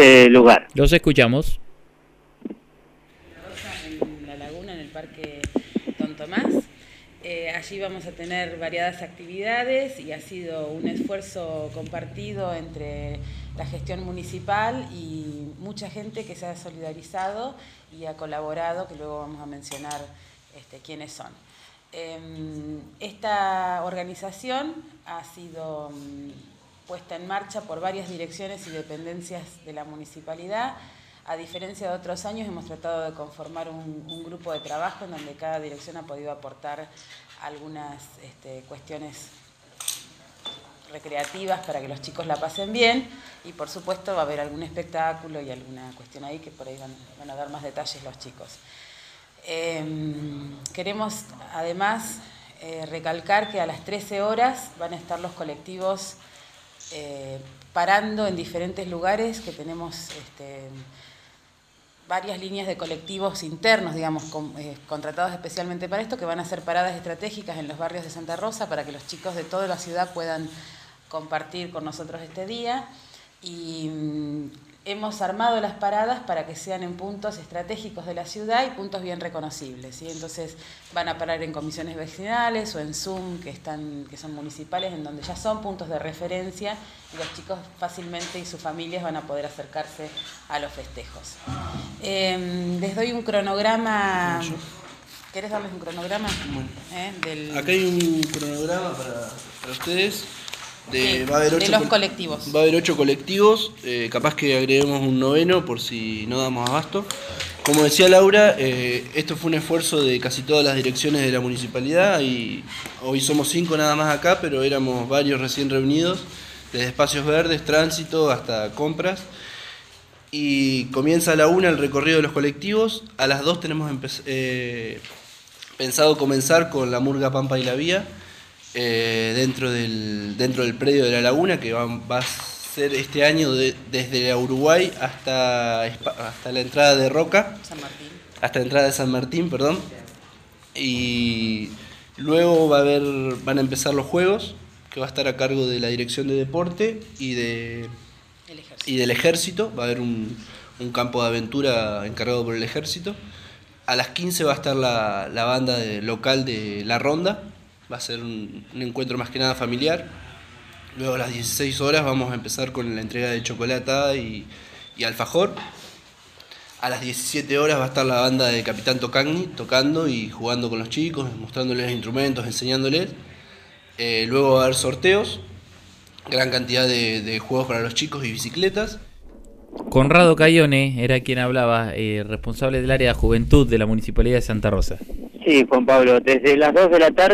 ese lugar. Los escuchamos. En la laguna, en el Parque Don Tomás. Eh, allí vamos a tener variadas actividades y ha sido un esfuerzo compartido entre la gestión municipal y mucha gente que se ha solidarizado y ha colaborado, que luego vamos a mencionar este, quiénes son. Em, esta organización ha sido mm, puesta en marcha por varias direcciones y dependencias de la municipalidad. A diferencia de otros años, hemos tratado de conformar un, grupo de trabajo en donde cada dirección ha podido aportar algunas este, cuestiones recreativas para que los chicos la pasen bien y por supuesto va a haber algún espectáculo y alguna cuestión ahí que por ahí van, a dar más detalles los chicos. Eh, queremos además eh, recalcar que a las 13 horas van a estar los colectivos eh, parando en diferentes lugares que tenemos este, varias líneas de colectivos internos, digamos, eh, contratados especialmente para esto, que van a ser paradas estratégicas en los barrios de Santa Rosa para que los chicos de toda la ciudad puedan compartir con nosotros este día. Y mm, hemos armado las paradas para que sean en puntos estratégicos de la ciudad y puntos bien reconocibles. ¿sí? Entonces van a parar en comisiones vecinales o en Zoom, que, están, que son municipales, en donde ya son puntos de referencia y los chicos fácilmente y sus familias van a poder acercarse a los festejos. Eh, les doy un cronograma. ¿Querés darles un cronograma? ¿Eh? Del... Acá hay un cronograma para, para ustedes. De, Sí, va a haber de ocho los col- colectivos. Va a haber ocho colectivos, eh, capaz que agreguemos un noveno por si no damos abasto. Como decía Laura, eh, esto fue un esfuerzo de casi todas las direcciones de la municipalidad y hoy somos cinco nada más acá, pero éramos varios recién reunidos, desde espacios verdes, tránsito hasta compras. Y comienza a la una el recorrido de los colectivos, a las dos tenemos eh, pensado comenzar con la Murga Pampa y la Vía, eh, dentro, del, dentro del predio de la laguna, que va, va a ser este año de- desde la Uruguay hasta, hasta la entrada de Roca, San Martín. hasta la entrada de San Martín, perdón. Y luego va a haber, van a empezar los juegos, que va a estar a cargo de la Dirección de Deporte y de y del ejército, va a haber un, un campo de aventura encargado por el ejército. A las 15 va a estar la, la banda de- local de La Ronda, va a ser un, un encuentro más que nada familiar. Luego a las 16 horas vamos a empezar con la entrega de chocolata y, y alfajor. A las 17 horas va a estar la banda de Capitán Tocagni tocando y jugando con los chicos, mostrándoles instrumentos, enseñándoles. Eh, luego va a haber sorteos, gran cantidad de, de juegos para los chicos y bicicletas. Conrado Cayone era quien hablaba, eh, responsable del área de juventud de la Municipalidad de Santa Rosa. Sí, Juan Pablo, desde las 2 de la tarde.